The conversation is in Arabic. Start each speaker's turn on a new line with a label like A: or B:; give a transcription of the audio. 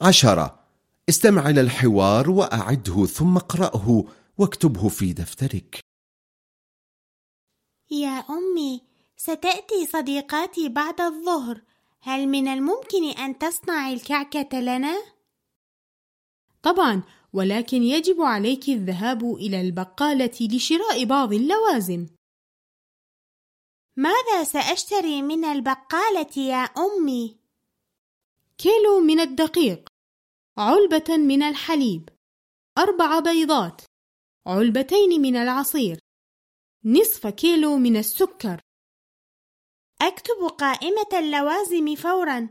A: عشرة استمع إلى الحوار وأعده ثم اقرأه واكتبه في دفترك
B: يا أمي ستأتي صديقاتي بعد الظهر هل من الممكن أن تصنع الكعكة لنا؟
C: طبعا ولكن يجب عليك الذهاب إلى البقالة لشراء بعض اللوازم
B: ماذا سأشتري من البقالة يا أمي؟
C: كيلو من الدقيق علبة من الحليب أربع بيضات علبتين من العصير نصف كيلو من السكر.
B: أكتب قائمة اللوازم فورا.